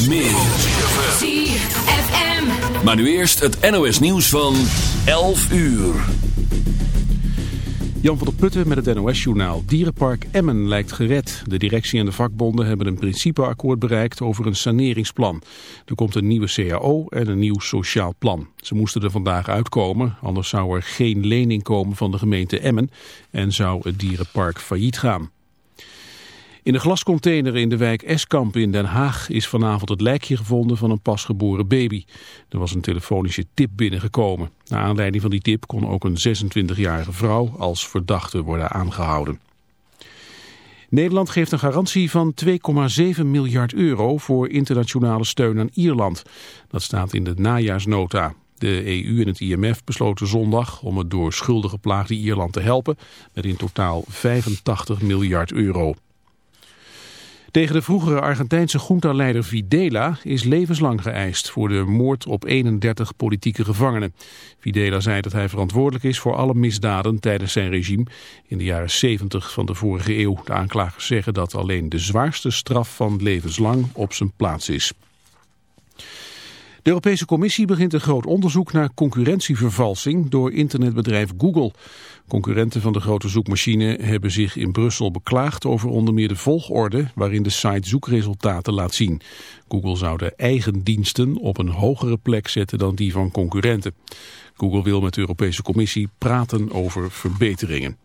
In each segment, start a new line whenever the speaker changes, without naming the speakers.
Straks meer.
ZFM.
Maar nu eerst het NOS nieuws van 11 uur.
Jan van der Putten met het NOS-journaal. Dierenpark Emmen lijkt gered. De directie en de vakbonden hebben een principeakkoord bereikt over een saneringsplan. Er komt een nieuwe CAO en een nieuw sociaal plan. Ze moesten er vandaag uitkomen, anders zou er geen lening komen van de gemeente Emmen en zou het dierenpark failliet gaan. In een glascontainer in de wijk Eskamp in Den Haag is vanavond het lijkje gevonden van een pasgeboren baby. Er was een telefonische tip binnengekomen. Naar aanleiding van die tip kon ook een 26-jarige vrouw als verdachte worden aangehouden. Nederland geeft een garantie van 2,7 miljard euro voor internationale steun aan Ierland. Dat staat in de najaarsnota. De EU en het IMF besloten zondag om het door schulden geplaagde Ierland te helpen met in totaal 85 miljard euro. Tegen de vroegere Argentijnse junta-leider Videla is levenslang geëist voor de moord op 31 politieke gevangenen. Videla zei dat hij verantwoordelijk is voor alle misdaden tijdens zijn regime in de jaren 70 van de vorige eeuw. De aanklagers zeggen dat alleen de zwaarste straf van levenslang op zijn plaats is. De Europese Commissie begint een groot onderzoek naar concurrentievervalsing door internetbedrijf Google. Concurrenten van de grote zoekmachine hebben zich in Brussel beklaagd over onder meer de volgorde waarin de site zoekresultaten laat zien. Google zou de eigen diensten op een hogere plek zetten dan die van concurrenten. Google wil met de Europese Commissie praten over verbeteringen.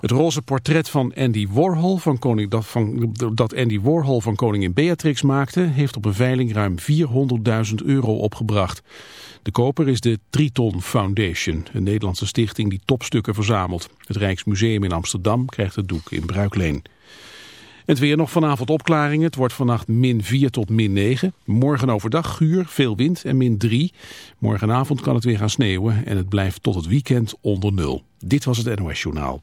Het roze portret van Andy Warhol van dat Andy Warhol van koningin Beatrix maakte... heeft op een veiling ruim 400.000 euro opgebracht. De koper is de Triton Foundation, een Nederlandse stichting die topstukken verzamelt. Het Rijksmuseum in Amsterdam krijgt het doek in bruikleen. Het weer nog vanavond opklaringen. Het wordt vannacht min 4 tot min 9. Morgen overdag guur, veel wind en min 3. Morgenavond kan het weer gaan sneeuwen en het blijft tot het weekend onder nul. Dit was het NOS Journaal.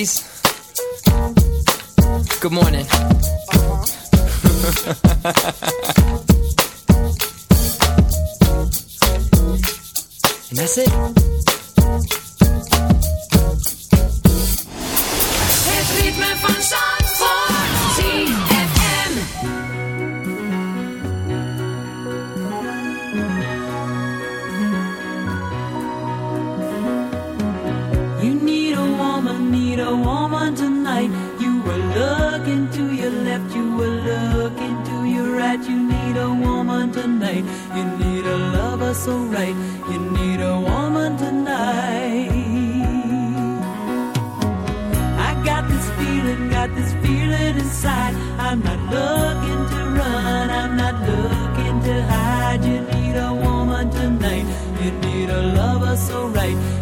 ladies. Good morning. Uh-huh. and that's it.
Het ritme van
zon. tonight. You were looking to your left, you were looking to your right. You need a woman tonight. You need a lover so right. You need a woman tonight. I got this feeling, got this feeling inside. I'm not looking to run, I'm not looking to hide. You need a woman tonight. You need a lover so right.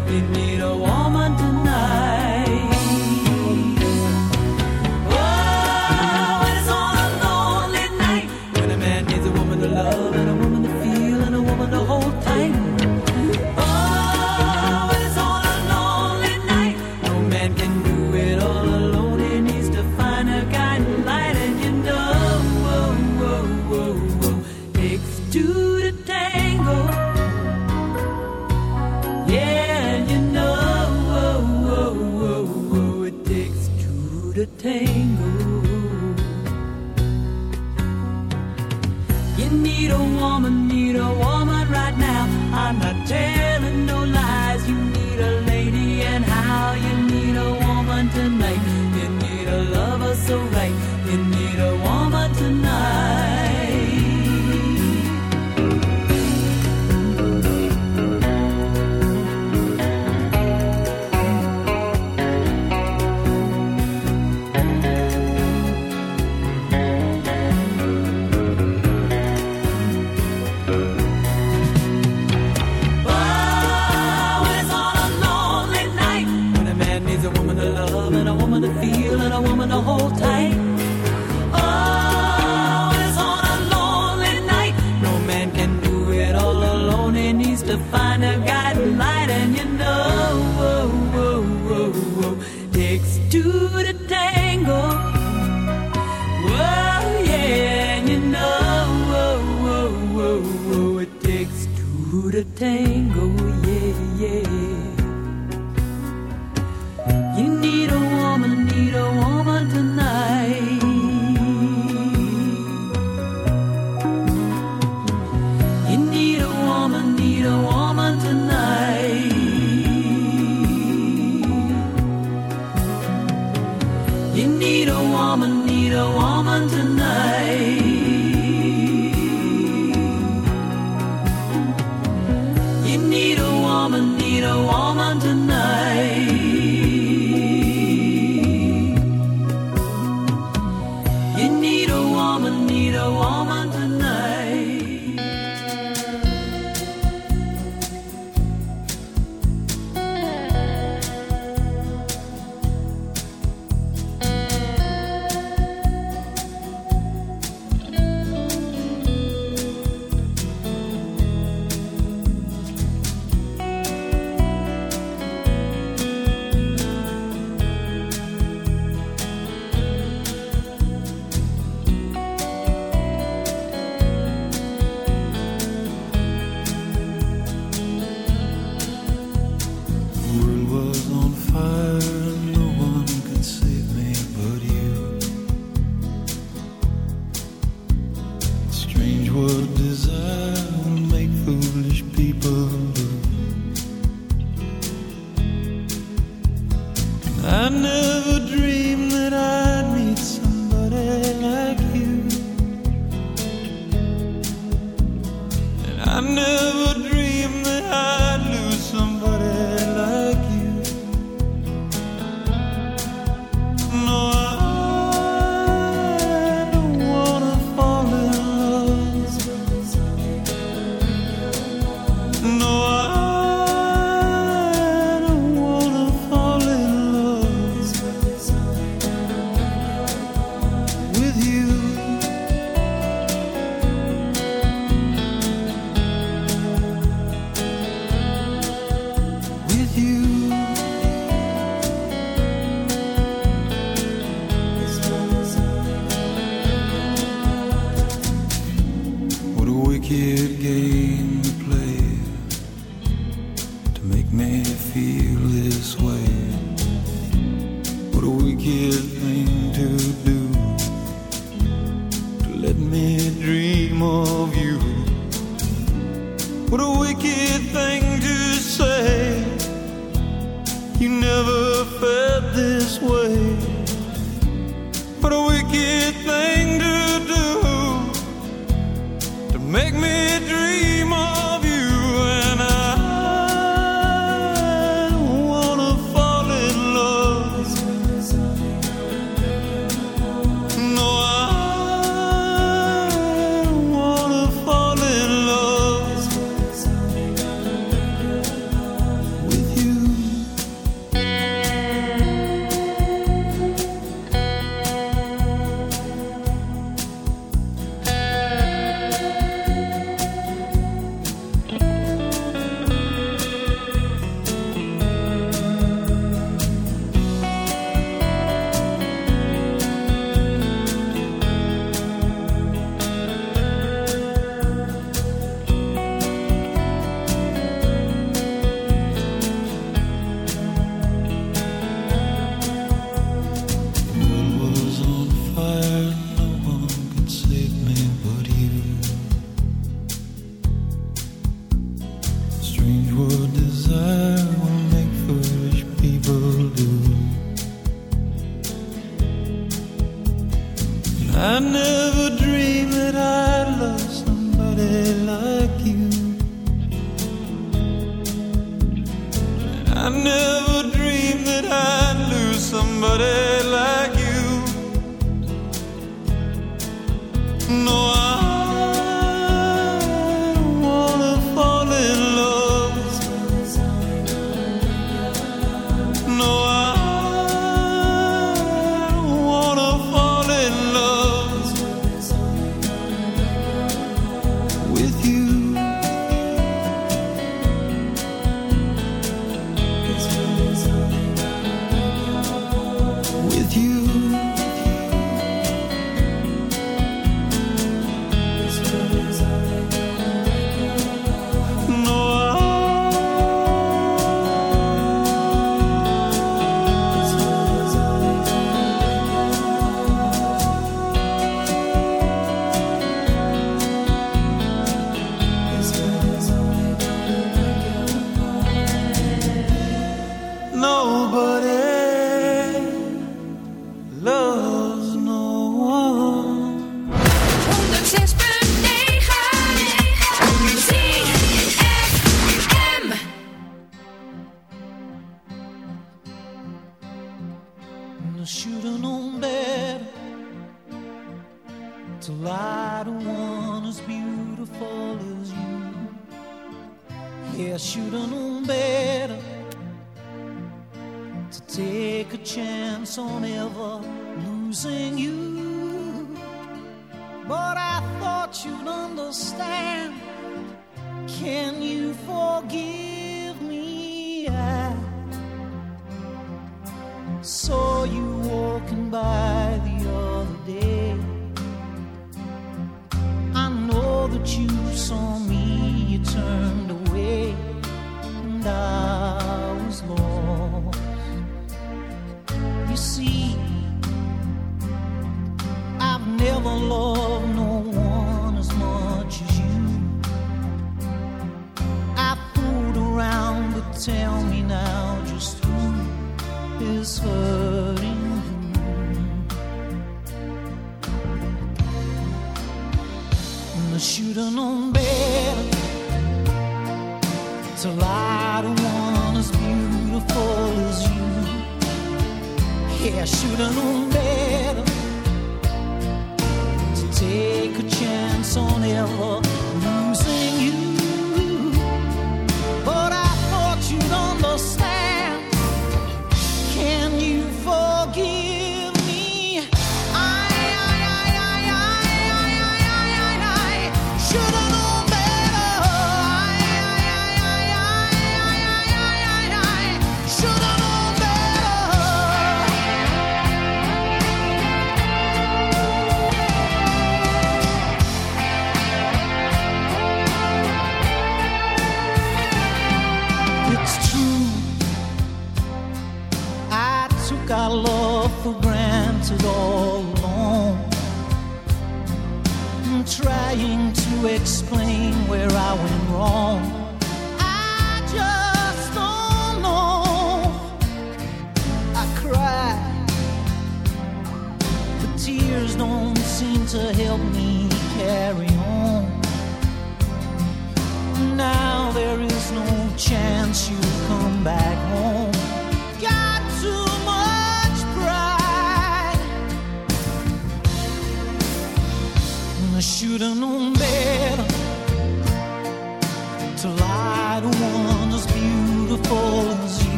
I never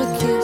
of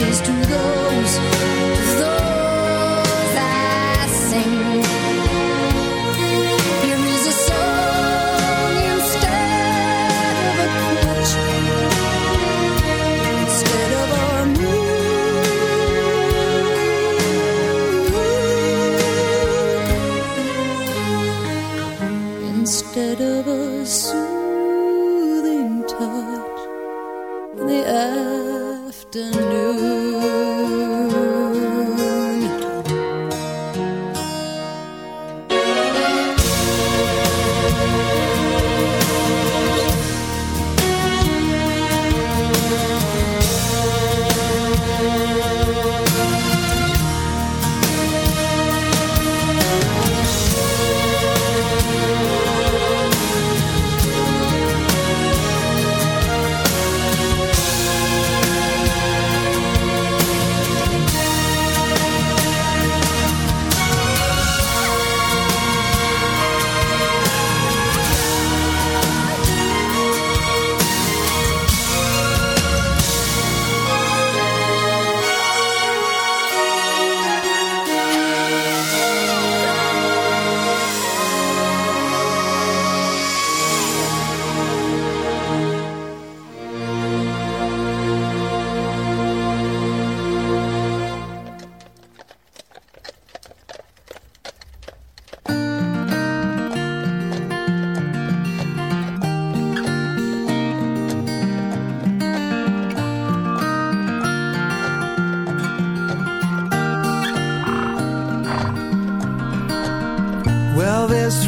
It is to those,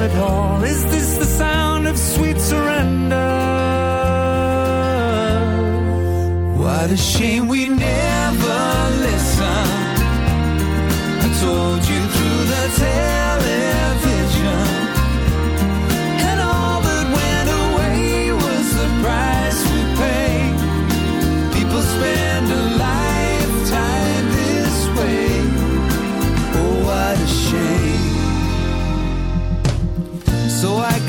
outlet hall. Is this the sound of sweet surrender? What a shame we never listened. I told you through the television,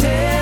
Through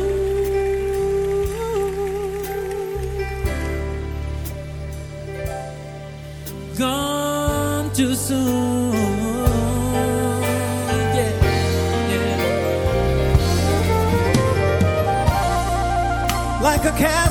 Too soon. Yeah, yeah.
like a castle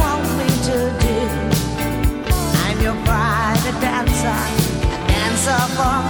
So far.